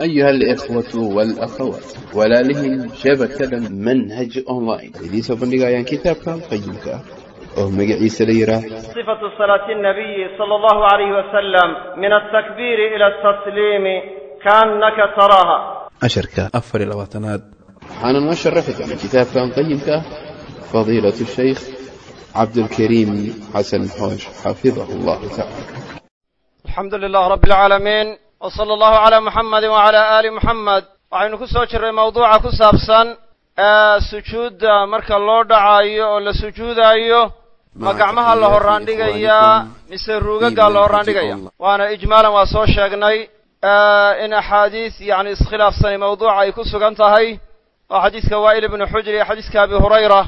أيها الإخوة والأخوات walaalihii shabakada manhaj online idiin soo bandhigayaan kitaabkan qayimka ah oo magaciisa la yidhaah صفة صلاة النبي صلى الله عليه وسلم من التكبير إلى التسليم كأنك تراها casharka afar iyo labaatanaad waxaana noo sharaxi doona kitaabkan qayimka ah fadiilatu shaykh cabdulkariim xasan xoosh xafidahu allahu tacala الحمد لله رب wa sala allahu calaa muxammadin wacalaa aali muxamed waxaynu ku soo jirnay mawduuca ku saabsan sujuudda marka loo dhacaayo oo la sujuudaayo ma gacmaha la horaan dhigayaa mise ruugaggaa la horaan dhigaya waana ijmaalan waa soo sheegnay in axaadiis yacni iskhilaafsani mawduuca ay ku sugan tahay. Oo xadiiska waa'il ibnu xujr iyo xadiiska abi hurayra.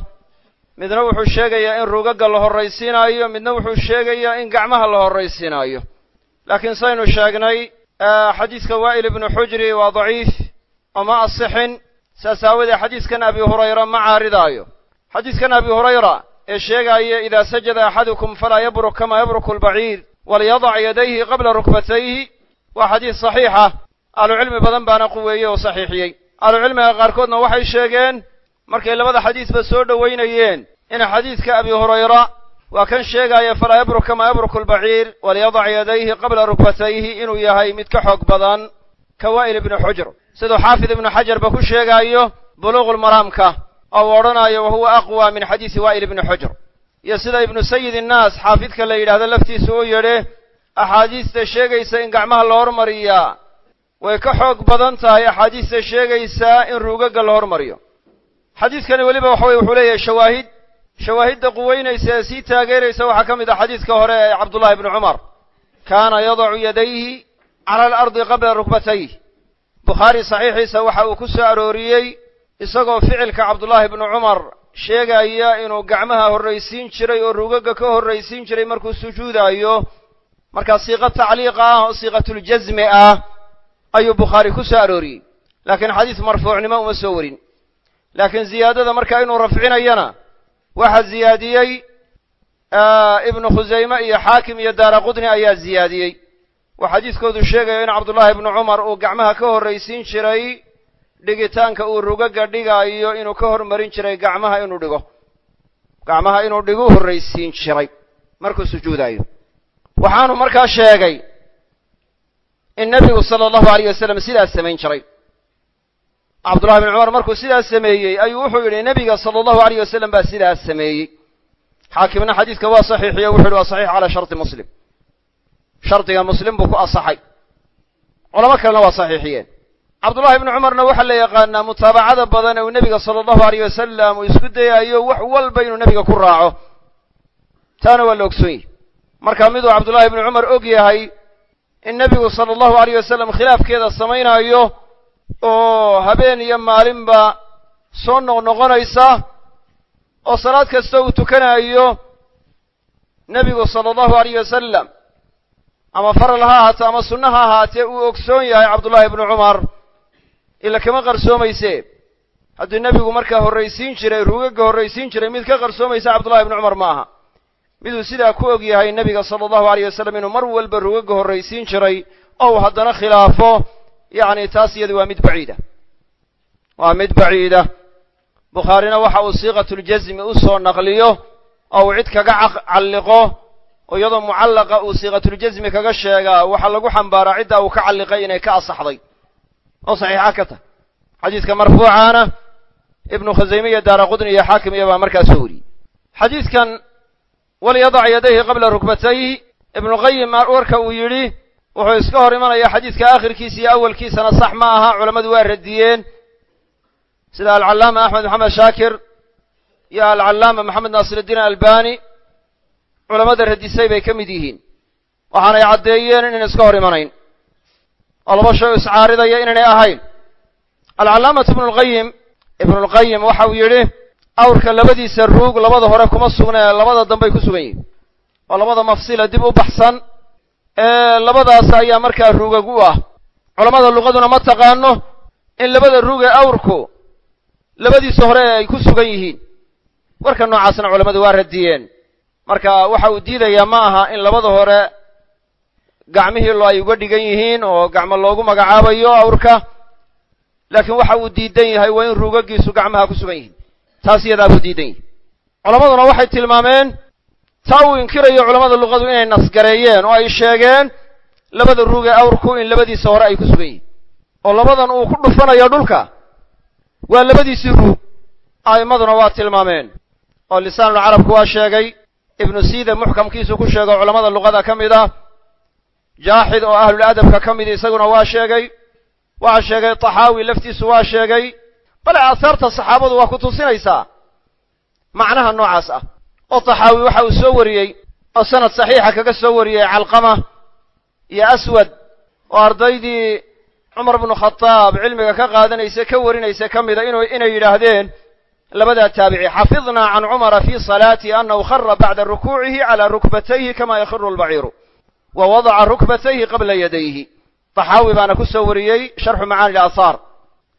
Midna wuxuu sheegayaa in ruugagga la horraysiinaayo midna wuxuu sheegayaa in gacmaha la horraysiinaayo. Laakiin saynu sheegnay xadiiska waa'il ibnu xujri waa daciif oo asixin. Saas aawadee xadiiskan abi hurayra ma caaridaayo. Xadiiskan abi hurayra ee sheegaaya idaa sajada axadukum falaa yabruk kama yabruku albaciir walyadac yadayhi qabla rukbatayhi waa xadiis saxiixa ahlucilmi badan baana quweeyey oo saxiixiyey. Ahlucilmiga qaarkoodna waxay sheegeen markay labada xadiisba soo dhowaynayeen in xadiiska abi hurayra waa kan sheegaaya falaa yabruk kama yabruku albaciir walyadac yadayhi qabla rukbatayhi inuu yahay mid ka xoog badan ka waa'il ibnu xujr. Siduu xaafid ibnu xajarba ku sheegaayo buluuqulmaraamka oo uu odhanayo wa huwa aqwa min xadiisi waa'il ibni xujr. Iyo sida ibnu sayid innaas xaafidka la yidhahdo laftiisa uu yidhi axaadiista sheegaysa in gacmaha la hormariyaa. Way ka xoog badan tahay axaadiista sheegaysaa in ruugaga la hormariyo. Xadiiskani weliba waxa weye wuxuu shawaahidda quweynaysa ee sii taageeraysa waxaa ka mid ah xadiiska hore ee cabdullahi ibni cumar. Kaana yadacu yadayhi cala alardi qabla rukbatayh bukhaari saxiixiisa waxa uu ku soo arooriyey isagoo ficilka cabdullaahi ibnu cumar sheegaya inuu gacmaha horraysiin jiray oo rugaga ka horraysiin jiray markuu sujuudaayo. Markaa siiqa tacliiqa ah oo siiqatuljasmi ah ayuu bukhaari ku soo arooriyey. Laakiin xadiis marfuucnimo uma soo warin. Laakiin ziyaadada markaa inuu rafcinayana waxaa ziyaadiyey ibnu khusayme iyo xaakim iyo daara qudni ayaa ziyaadiyey. Waa xadiiskoodu sheegayo in cabdullaahi ibnu cumar uu gacmaha ka horraysiin jiray dhigitaanka uu rugaga dhigaayo inuu ka hormarin jiray gacmaha inuu dhigo. Gacmaha inuu dhigu horraysiin jiray markuu sujuudaayo. Waxaanu markaa sheegay in nebigu sala allahu alayh wasalam sidaas samayn jiray cabdullahi ibnu cumar markuu sidaas sameeyey ayuu wuxuu yidhi nebiga sala allahu alayh wasalam baa sidaas sameeyey. Xaakimna xadiiska waa saxiixiyo wuxu yidhi waa saxiix calaa sharti muslim. Shardiga muslim buu ku asaxay culamo kalena waa saxiixiyeen. Cabdullahi ibnu cumarna waxaa la yaqaanaa mutaabacada badan ee uu nebiga sala allahu alayh wasalam uu isku dayayo wax walba inuu nebiga ku raaco. Taana waa la ogsoon yahy marka miduu cabdullahi ibnu cumar og yahay in nebigu sala allahu alayh wasalam khilaafkeeda samaynaayo oo habeen iyo maalinba soo noqnoqonaysa oo salaad kasta uu tukanaayo nebigu sala allahu alayh wasalam ama faral ha ahaato ama sunno ha ahaatee uu ogsoon yahay cabdullahi ibnu cumar ila kama qarsoomayse? Hadduu nebigu markaa horraysiin jiray rugaga horraysiin jiray mid ka qarsoomaysa cabdullahi ibnu cumar ma aha miduu sidaa ku og yahay nebiga sala allahu alayh wasalam inuu mar walba rugaga horraysiin jiray ou haddana khilaafo yacni taas iyadu waa mid baciida. Waa mid baciida. Bukhaarina waxa uu siiqatuljasmi u soo naqliyo oo uu cid kaga calliqo oo iyadoo mucallaqa uu siiqatuljasmi kaga sheegaa waxaa lagu xambaaraa cidda uu ka calliqay inay ka asaxday. Oo saxiixa ka tahy xadiiska marfuucaana ibnu khusayme iyo daara qudni iyo xaakim iyo baa markaa soo wariyey. Xadiidkan walyadac yadayhi qabla rukbatayhi ibnuqayim warka uu yidhi wuxuu iska hor imanaya xadiidka aakhirkiisa iyo awalkiisana sax ma aha culammadu waa radiyeen. Sida alcallaama axmed maxamed shaakir iyo alcallaama maxamed naasiruddiin albani culamada radisay bay ka mid yihiin. Waxaanay caddeeyeen inayna iska hor imanayn. Oo laba shay iscaaridaya inaynay ahayn. Alcallaamatu ibnulqayim ibnulqayim waxa uu yidhi awrka labadiisa ruug labada hore kuma sugnee labada dambey ku sugan yihiin oo labada mafsila dib u baxsan labadaas ayaa markaa ruugag u ah. Culammada luqaduna ma taqaano in labada ruug ee awrku labadiisa hore ay ku sugan yihiin. Warka noocaasna culammadu waa radiyeen. Marka waxa uu diidayaa ma aha in labada hore gacmihii lo ay uga dhigan yihiin oo gacmo loogu magacaabayo awrka laakiin waxa uu diidan yahay waa in ruugagiisu gacmaha ku sugan yihiin. Taas iyadaa buu diidan yahay. Culammaduna waxay tilmaameen taa uu inkirayo culammada luqadu inay nasgareeyeen oo ay sheegeen labada ruug awrku in labadiisa hore ay ku sugan yihiin. Oo labadan uu ku dhufanayo dhulka waa labadiisii ruug. A'immaduna waa tilmaameen. Oo lisaanul carabku waa sheegay ibnu siida muxkamkiisu ku sheego culammada luqada ka mid ah jaaxid oo ahlul adabka ka mid isaguna waa sheegay waa sheegay taxaawi laftiisu waa sheegay. Bale aahaarta saxaabadu waa ku tusinaysaa macnaha noocaas ah oo taxaawi waxa uu soo wariyey oo sanad saxiixa kaga soo wariyey calqama iyo aswad oo ardaydii cumar bnu khadaab cilmiga ka qaadanaysa ka warinaysa ka mida inay yidhaahdeen labadaa taabici xafidnaa can cumara fii salaati annahu khara bacda rukuucihi calaa rukbatayhi kama yakhiru lbaciiru wa wadaca rukbatayhi qabla yadayhi. Taxaawi baana ku soo wariyey sharxu macaani ilaahaar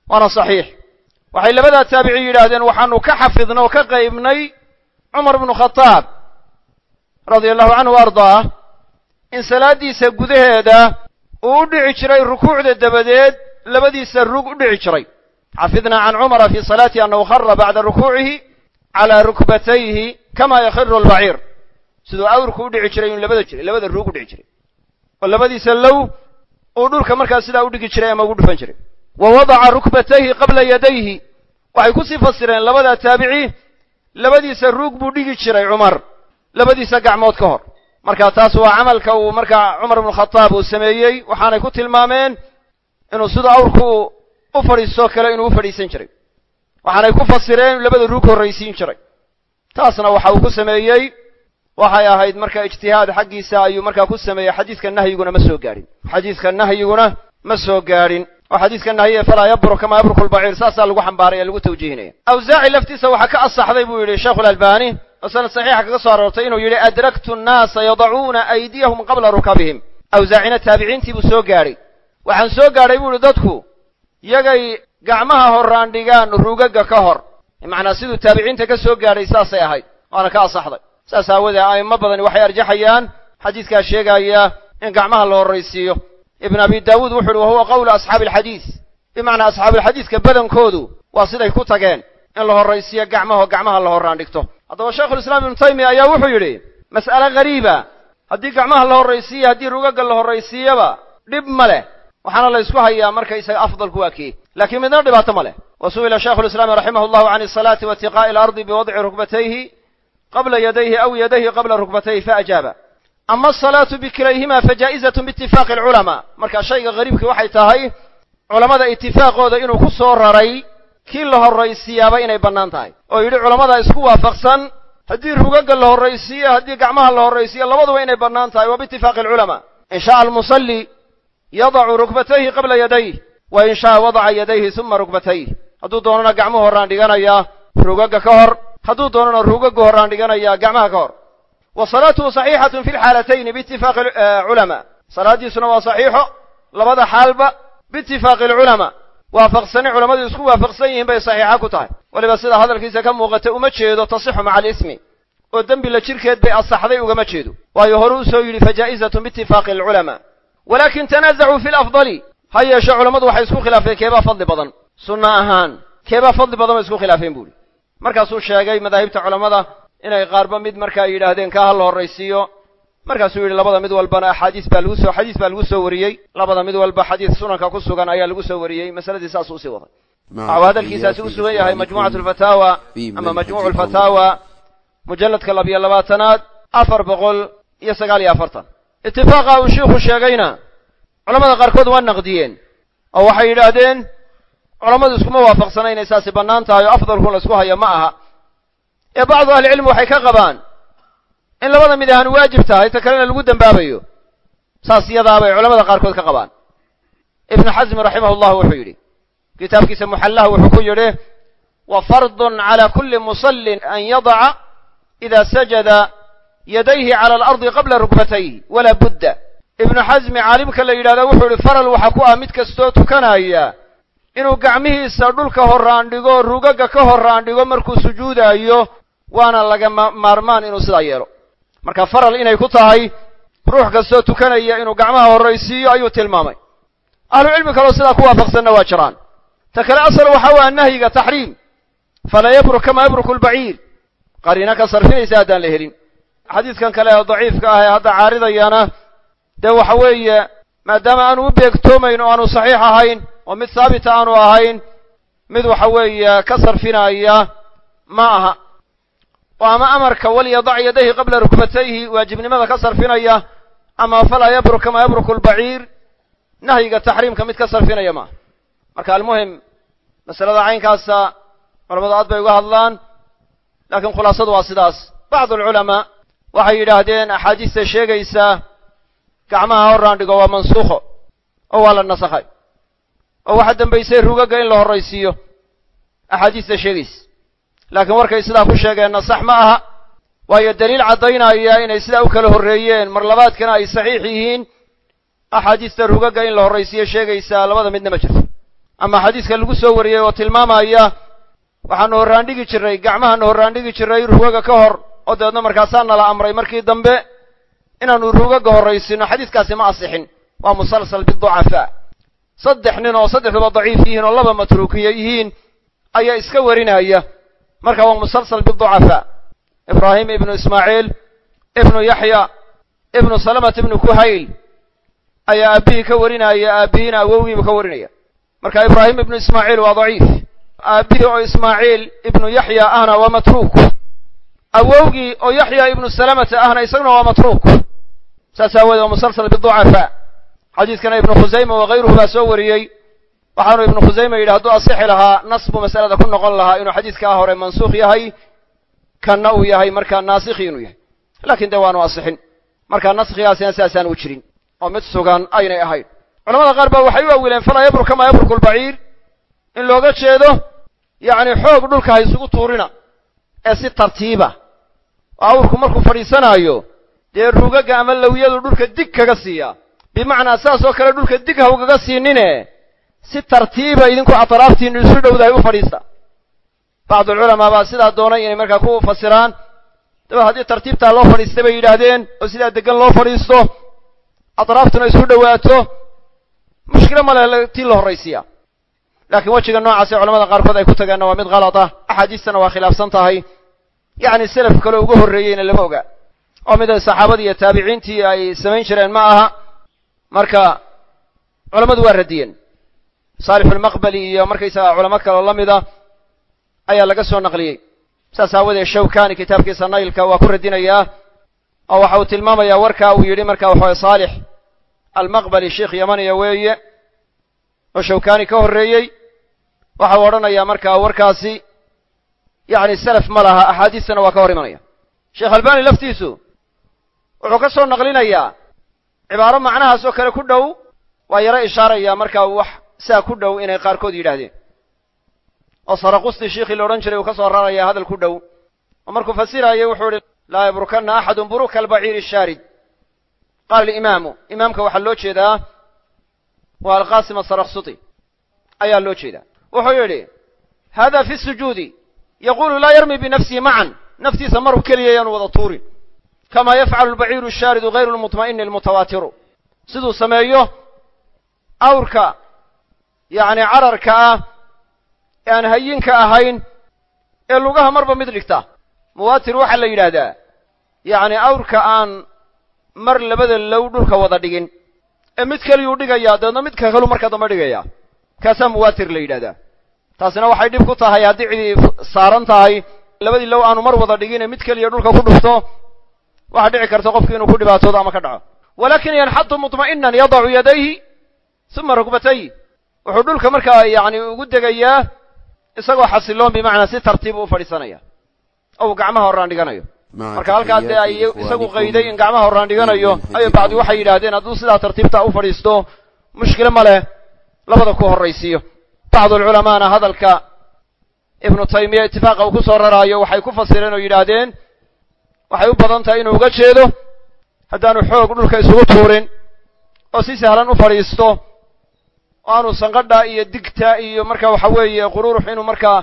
waana saxiix. Waxay labadaa taabici yidhaahdeen waxaanu ka xafidnay oo ka qaybnay cumar bnu khadaab radia allahu canhu wa ardaah in salaaddiisa gudaheeda uu u dhici jiray rukuucda dabadeed labadiisa rug u dhici jiray. Xafidnaa can cumara fii salaati annahu khara bacda rukuucihi calaa rukbatayhi kama yakhiru albaciir. Siduu awrku u dhici jiray inuu labada jiray labada ruug u dhici jiray. Oo labadiisa low uu dhulka markaas sidaa u dhigi jiray ama ugu dhufan jiray. Wa wadaca rukbatayhi qabla yadayhi. Waxay ku sii fasireen labadaa taabici labadiisa ruug buu dhigi jiray cumar labadiisa gacmood ka hor. Marka taas waa camalka uu markaa cumar bnu khadaab uu sameeyey waxaanay ku tilmaameen inuu sida awrku u fadhiistoo kale inuu u fadhiisan jiray. Waxaanay ku fasireen labada ruug horraysiin jiray. Taasna waxa uu ku sameeyey. Waxay ahayd marka ijtihaad xaggiisa ayuu markaa ku sameeyey xadiidka nahyiguna ma soo gaadhin xadiidka nahyiguna ma soo gaadhin oo xadiidka nahye falaa yabruk kama yabruku lbaciir saasaa lagu xambaaray ee lagu tawjiihinaya awsaaci laftiisa waxaa ka asaxday buu yidhi sheikhu lalbani oo sanad saxiixa kaga soo aroortay inuu yidhi adraktu nnaasa yadacuuna aydiyahum qabla rukabihim. Awsaacina taabiciintii buu soo gaadhay waxaan soo gaadhay buu yihi dadku yagay gacmaha horaan dhigaan rugaga ka hor. Macnaa siduu taabiciinta ka soo gaadhay saasay ahayd waana ka asaxday. Saas aawadee a'imo badani waxay arjaxayaan xadiidkaa sheegaya in gacmaha la horraysiiyo ibn abi daawuud wuxu uhi wa huwa qawlu asxaabi alxadiis. Bimacnaa asxaabuulxadiiska badankoodu waa siday ku tageen in la horraysiiyo gacmaho gacmaha la horraan dhigto. Haddaba shaykhulislaam ibnu taymiya ayaa wuxuu yidhi mas'ale ghariiba haddii gacmaha la horraysiiyo haddii rugaga la horraysiiyaba dhib ma leh. Waxaana la ysku hayaa markaysaga afdalku waa kii laakiin midna dhibaato ma leh. Wa su'ila shaykhulislaami raximah allahu can asalaati wa itiqaa'i alardi biwadci rukbatayhi qabla yadayhi aw yadayhi qabla rukbatayhi faajaaba ama asalaatu bikilayhima fajaa'izatun biitifaaqi alculamaa marka shayga hariibkii waxay tahay culammada itifaaqooda inuu ku soo raray kii la horraysiiyaaba inay bannaan tahay oo yidhi culammada isku waafaqsan haddii rugaga la horraysiiyo haddii gacmaha la horraysiiyo labaduba inay bannaan tahay waa biitifaaqi alculamaa in sha'a almusalli yadacu rukbatayhi qabla yadayh wa in sha'a wadaca yadayhi suma rukbatayh hadduu doonana gacmuhu horraan dhiganayaa rugaga ka hor hadduu doonana rugagu horraan dhiganayaa gacmaha ka hor salaatuhu saxiixatun fi lxaalatayni biitifaaqi culamaa salaaddiisuna waa saxiixo labada xaalba biitifaaqi alculamaa waafaqsani culammadu isku waafaqsan yihiin bay saxiixa ku tahay weliba sida hadalkiisa ka muuqata uma jeedo tasixu maca alismi oo dembi la jirkeed bay asaxday ugama jeedo waayo hore u soo yidhi fajaa'izatun biitifaaqi alculamaa walaakin tanaasacuu fi lafdali ha yeeshe culammadu waxay isku khilaafeen keebaa fadli badan sunna ahaan keebaa fadli badan bay khilaafeen buuhi markaasuu sheegay madaahibta culammada inay qaarba mid markaa yidhaahdeen kaa ha la horraysiiyo. Markaasuu yidhi labada mid walbana axaadiis baa lagu soo xadiis baa lagu soo wariyey. Labada mid walba xadiis sunanka ku sugan ayaa lagu soo wariyey. Masaladii saas u sii waday waxuu hadalkiisaasi u sugan yahay majmuucatu alfataawa ama majmuucu alfataawa mujalladka labiyo labaatanaad afar boqol iyo sagaal iyo afartan. Itifaaqa uu shiikhu sheegayna culamada qaarkood waa naqdiyeen oo waxay yidhaahdeen culammadu iskuma waafaqsana inay saasi bannaan tahay oo afdalkun la isku hayo ma aha ee bacdu ahlicilmi waxay ka qabaan in labada mid ahaan waajib tahay ta kalena lagu dembaabayo saas iyadaabay culamada qaarkood ka qabaan. Ibnu xasmi raximah llahu wuxuu yidhi kitaabkiisa muxallaha wuxuu ku yidhi wa fardun cala kulli musallin an yadaca ida sajada yadayhi cala alardi qabla rukbatayhi walaa budda. Ibnu xasmi caalimka la yidhahda wuxuu yihi faral waxaa ku ah mid kastoo tukanaya inuu gacmihiisa dhulka horraan dhigo rugaga ka horraan dhigo markuu sujuudaayo waana laga maarmaan inuu sidaa yeelo. Marka faral inay ku tahay ruux kastoo tukanaya inuu gacmaha horraysiiyo ayuu tilmaamay. Ahlucilmi kaloo sidaa ku waafaqsanna waa jiraan. Ta kale asal waxa waa nahyiga taxriim. Falaa yabruk kama yabruku lbaciir qariina ka sarfinaysa haddaan la helin. Xadiidkan kale ee daciifka ah ee hadda caaridayana dee waxa weeye maadaama aanu u beegtoomayn oo aanu saxiix ahayn oo mid haabita aanu ahayn mid waxa weeye ka sarfinaya ma aha oo ama amarka walyadac yadayhi qabla rukbatayhi waajibnimada ka sarfinaya ama falaa yabruk kama yabruku lbaciir nahyiga taxriimka mid ka sarfinaya maaha marka almuhim masalada caynkaasa culamadu aad bay uga hadlaan laakiin khulaasadu waa sidaas. Bacdu alculamaa waxay yidhaahdeen axaadiista sheegaysa gacmaha horraan dhigo waa mansuukho oo waa la nasakhay oo waxaa dambaysay rugaga in la horraysiiyo. Axaadiista sheegaysa laakiin warkay sidaa ku sheegeenna sax ma aha. Waayo daliil caddaynaya inay sidaa u kala horreeyeen. Mar labaadkana ay saxiix yihiin. Axaadiista rugaga in la horraysiiyo sheegaysaa labada midna ma jirto. Ama xadiiska lagu soo wariyey oo tilmaamaya waxaanu dhigi jirray gacmahaanu horraan dhigi jirray rugaga ka hor oo dabeedna markaasaa nala amray. Markii dambe inaanu rugaga horraysiino xadiiskaasi ma asixin. Waa musalsal biducafaa saddex nin oo saddexduba daciif yihiin oo laba matruukiya yihiin ayaa iska warinaya marka waa musalsal biducafaa ibraahim ibnu ismaaciil ibnu yaxya ibnu salamat ibnu kuhayl ayaa aabbihii ka warinaya aabbihiina awowgiibu ka warinaya. Marka ibraahim ibnu ismaaciil waa daciif. Aabbihii oo ismaaciil ibnu yaxya ahna waa matruuk. Awowgii oo yaxya ibnu salamata ahna isaguna waa matruuk. Saas aawoodee waa musalsal biducafaa xadiidkana ibnu khusayma wakayruhu baa soo wariyey waxaanu ibnu khusayma yidhi hadduu asixi lahaa nas buu masalada ku noqon lahaa inuu xadiidkaa hore mansuukh yahay kanna uu yahay markaa naasikhi inuu yahay. Laakiin dee waanu asixin. Markaa naskhigaasina sidaasaan u jirin oo mid sugan aynay ahayn. Culamada qaar baa waxay u awileen falaa yabruk kamaa yabruku lbaciir in looga jeedo yacni xoog dhulka ha isugu tuurina ee si tartiiba oo awrku markuu fadhiisanaayo dee rugaga ama lawyadu dhulka dig kaga siiya. Bimacnaa saas oo kale dhulka dig ha ugaga siinine si tartiiba idinku atraaftiinu isu dhowdahay u fadhiista. Bacdulculamaa baa sidaa doonay inay markaa ku fasiraan. Dabeed haddii tartiibtaa loo fadhiistay bay yidhaahdeen oo sidaa degan loo fadhiisto atraaftuna isu dhowaato mushkilo male tii la horraysiiya. Laakiin wejiga noocaas ee culamada qaarkood ay ku tageenna waa mid kalad ah. Axaadiistana waa khilaafsan tahay. Yacni selaf kale uga horreeyeyna lama oga oo mid ay saxaabadii iyo taabiciintii ay samayn jireen ma aha. Marka culammadu waa radiyeen saalixulmaqbali iyo markaysaga culamo kale oo la mida ayaa laga soo naqliyey. Saas aawadeed shawkani kitaabkiisa naylka waa ku radinayaa oo waxa uu tilmaamayaa warkaa uu yidhi marka waxaway saalix almaqbali sheikh yamaniya weeye oo shawkani ka horreeyey waxa uu odhanayaa markaa warkaasi yacni selaf ma laha axaadiistana waa ka hor imanaya. Sheekh albani laftiisu wuxuu ka soo naqlinayaa cibaaro macnahaas oo kale ku dhow waa yaro ishaaraya markaa wax saa ku dhow inay qaarkood yidhaahdeen. Oo saraqusti shiikhii la jiray uu ka soo raraya hadal ku dhow. Oo markuu fasirayay wuxuu ihi laa yabrukanna axadun buruka albaciiri shaarid qaala alimaamu imaamka waxaa loo jeedaa waa alqaasim asarakhsuti ayaa loo jeedaa. Wuxuu yidhi hada fi sujuudi yaqulu laa yarmi binafsihi macan naftiisa maru keliya yaanu wada tuurin. Kama yafcalu albaciiru ashaaridu hayru lmutma'ini almutawaatiru siduu sameeyo awrka yacni cararka ah ee aan hayinka ahayn ee lugaha marba mid dhigta. Muwaatir waxaa la yidhaahdaa yacni awrka aan mar labada low dhulka wada dhigin ee mid keliyuu dhigayaa dabeedna midka kaluu marka dambe dhigaya kaasaa muwaatir la yidhahdaa taasina waxay dhib ku tahay haddii cidii saaran tahay labadii low aanu mar wada dhigin ee mid keliya dhulka ku dhufto waxaa dhici karta qofki inuu ku dhibaatoodo ama ka dhaco. Walakin yanxadu mutma'inan yadacu yadayhi uma rukbatayhi wuxuu dhulka markaa yacni ugu degayaa isagoo xasiloon bimacnaa si tartiib u fadhiisanaya. Oo uu gacmaha horraan dhiganayo. Marka halkaas dee ay isagu qayday in gacmaha horraan dhiganayo ayo bacdi waxay yidhaahdeen hadduu sidaa tartiibta u fadhiisto mushkilo ma leh labada ku horraysiiyo. Bacdulculamaana hadalka ibnu taymiya itifaaqa uu ku soo raraayo waxay ku fasireen oo yidhaahdeen waxay u badan tahay inuu uga jeedo haddaanu xoog dhulka isugu tuurin oo si sahlan u fadhiisto oo aanu sanqadha iyo digta iyo marka waxa weeye qururux inuu markaa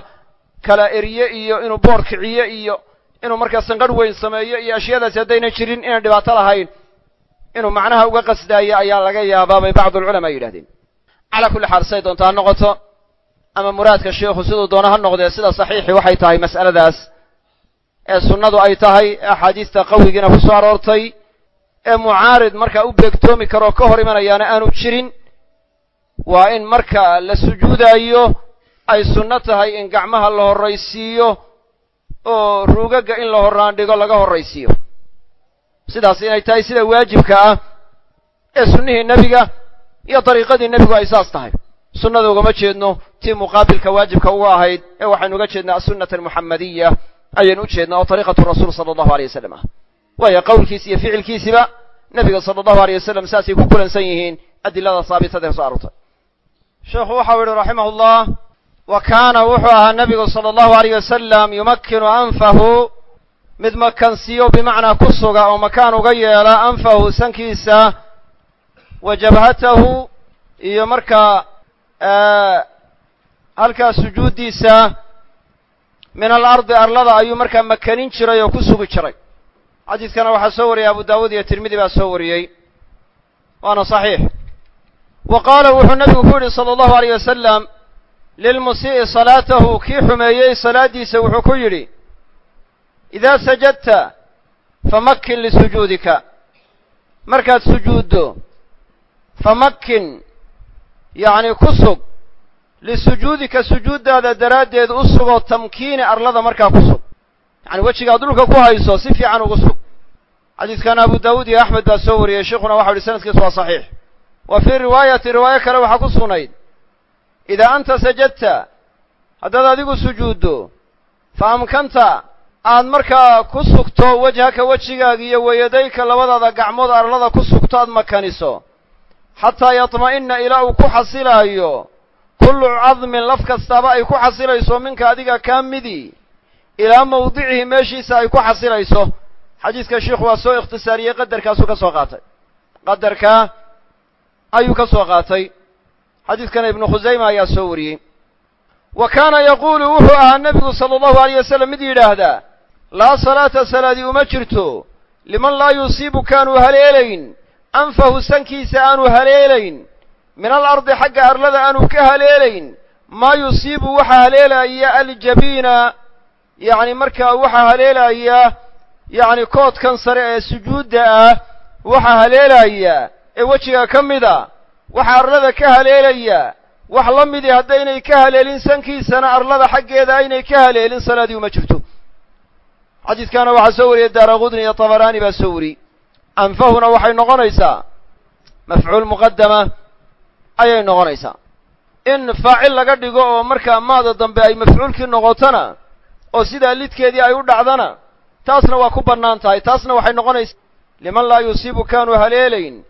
kala eriye iyo inuu boor kiciye iyo inuu markaa sanqadh weyn sameeyo iyo ashyaadaasi haddayna jirin inaan dhibaato lahayn inuu macnaha uga qasdaayo ayaa laga yaabaa bay bacdu alculamaa yidhahdeen calaa kulli xaal say doonto ha noqoto ama muraadka sheikhu siduu doono ha noqdee sida saxiixi waxay tahay mas'aladaas. Ee sunnadu ay tahay ee axaadiista qawigiina ku soo aroortay ee mucaarid markaa u beegtoomi karoo ka hor imanayaana aanu jirin waa in marka la sujuudaayo ay sunno tahay in gacmaha la horraysiiyo oo ruugagga in la horraandhigo laga horraysiiyo. Sidaas inay tahay sida waajibka ah ee sunnihii nebiga iyo dariiqadii nebigu ay saas tahay. Sunnada ugama jeedno tii muqaabilka waajibka uga ahayd ee waxaynu uga jeednaa asunnata almuxamadiya ayaynu u jeednaa oo dariiqatu rasuul sala allahu aleyh wasalam ah. Waayo qowlkiisi iyo ficilkiisiba nebiga sala allahu aleyh wasalam saasay ku kulansan yihiin adilada saabitada ee so aroortay sheekhu waxau yihi raximah llah wa kaana wuxuu ahaa nebigu sala allahu aleyh wasalam yumakkinu anfahu mid makansiyo bimacnaa ku suga oo makaan uga yeela anfahu sankiisa wa jabhatahu iyo markaa halkaa sujuuddiisa min alardi arlada ayuu markaa makanin jiray oo ku sugi jiray. Xadiidkana waxaa soo wariyey abu daawuud iyo tirmidi baa soo wariyey. Waana saxiix wa qaala wuxuu nebigu ku yidhi sala allahu aleyh wasalam lilmusii'i salaatahu kii xumeeyey salaaddiisa wuxuu ku yidhi idaa sajadta famakkin lisujuudika. Markaad sujuuddo famakkin yacni ku sug lisujuudika sujuuddaada daraaddeed u sugoo tamkiini arlada markaa ku sug. Yacani wejigaad dhulka ku hayso si fiican ugu sug. Xadiidkan abu daawuud iyo axmed baa soo wariyey sheikhuna waxau yihi sanadkiisu waa saxiix wa fii riwaayati riwaayo kale waxaa ku sugnayd idaa anta sajadta haddaad adigu sujuuddo fa amkanta aad markaa ku sugto wejhaka wejigaaga iyo weyadayka labadaada gacmood arlada ku sugto aad makaniso xataa yatma'ina ilaa uu ku xasilaayo kullu cadmin laf kastaaba ay ku xasilayso minka adiga kaa midi ilaa mawdicihi meeshiisa ay ku xasilayso. Xadiidka sheikhu waa soo ikhtisaariyey qadarkaasuu ka soo qaatay. Qadarkaa ayuu ka soo qaatay. Xadiidkana ibnu khusayma ayaa soo wariyey. Wa kaana yaquulu wuxuu ahaa nebigu sala allahu alayh wasalam mid yidhaahdaa laa salaata salaadi uma jirto. Liman laa yusiibu kaanu haleelayn. Anfahu sankiisa aanu haleelayn. Min alardi xagga arlada aanu ka haleelayn. Maa yusiibu waxaa haleelaya aljabiina. Yacni markaa waxaa haleelaya yacni koodkan sare ee sujuudda ah waxaa haleelaya ee wejiga ka mida waxaa arlada ka haleelaya wax la midii haddaynay ka haleelin sankiisana arlada xaggeeda aynay ka haleelin salaadii uma jirto. Xadiidkaana waxaa soo wariyey daara qudni iyo tabaraani baa soo wariyey. Anfahuna waxay noqonaysaa mafcuul muqadama ayay noqonaysaa. In faacil laga dhigo oo markaa maada dambe ay mafcuulkii noqotona oo sidaa lidkeedii ay u dhacdana taasna waa ku bannaan tahay taasna waxay noqonaysaa liman laa yusiibu kaanu haleelayn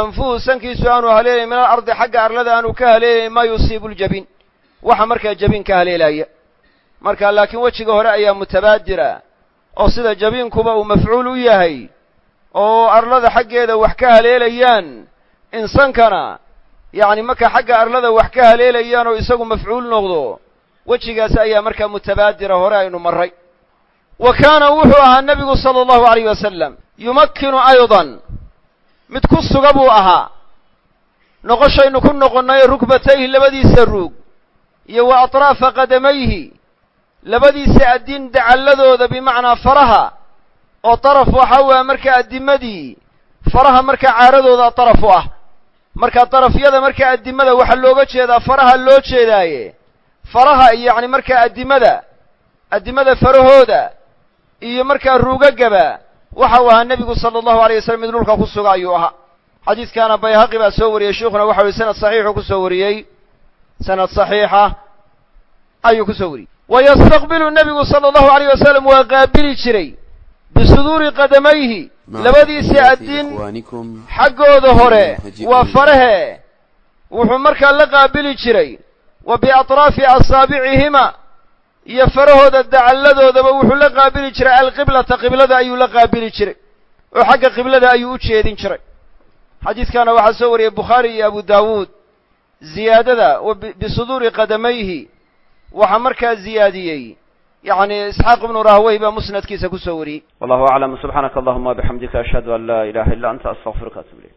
anfuhu sankiisu aanu haleelayn min alardi xagga arlada aanu ka haleelayn maa yusiibu ljabin. Waxa markaa jabin ka haleelaya. Marka laakiin wejiga hore ayaa mutabaadira oo sida jabiinkuba uu mafcuul u yahay oo arlada xaggeeda wax ka haleelayaan insankana yacni marka xagga arlada wax ka haleelayaan oo isagu mafcuul noqdo wejigaas ayaa markaa mutabaadira hore aynu marray. Wa kaana wuxuu ahaa nebigu sala allahu alayh wasalam yumakkinu aydan mid ku suga buu ahaa. Noqoshaynu ku noqonnay rukbatayhi labadiisa ruug iyo wa atraafa qadamayhi labadiisa addin dacalladooda bimacnaa faraha oo daraf waxa waa markaa addimadii. Faraha markaa caaradooda daraf ah. Marka darafyada markaa addimada waxaa looga jeedaa faraha loo jeedaaye. Faraha yacni markaa addimada addimada farahooda iyo markaa ruugagaba waxa uu ahaa nebigu sala allahu alay wasalam mid dhulka ku suga ayuu ahaa. Xadiidkaana bayhaqi baa soo wariyey sheikhuna waxa uhi sanad saxiixuu ku soo wariyey. Sanad saxiixa ayuu ku soo wariyey. Wa yastaqbilu nebigu sala allahu alayh wasalam waa qaabili jiray bisuduuri qadamayhi labadiisii addin xaggooda hore waa farahe. Wuxuu markaa la qaabili jiray wa biatraafi asaabicihima iyo farahooda dacalladoodaba wuxuu la qaabili jiray alqiblata qiblada ayuu la qaabili jiray oo xagga qiblada ayuu u jeedin jiray. Xadiidkana waxaa soo wariyey bukhaari iyo abu daawuud ziyaadada bisuduuri qadamayhi waxaa markaa ziyaadiyey yacni isxaaq ibnu rahwey baa musnadkiisa ku soo wariyey. Wallahu aclam subxaanaka allahuma bixamdika ashhadu an laa ilaha illa anta astaqfiruka atub ilayk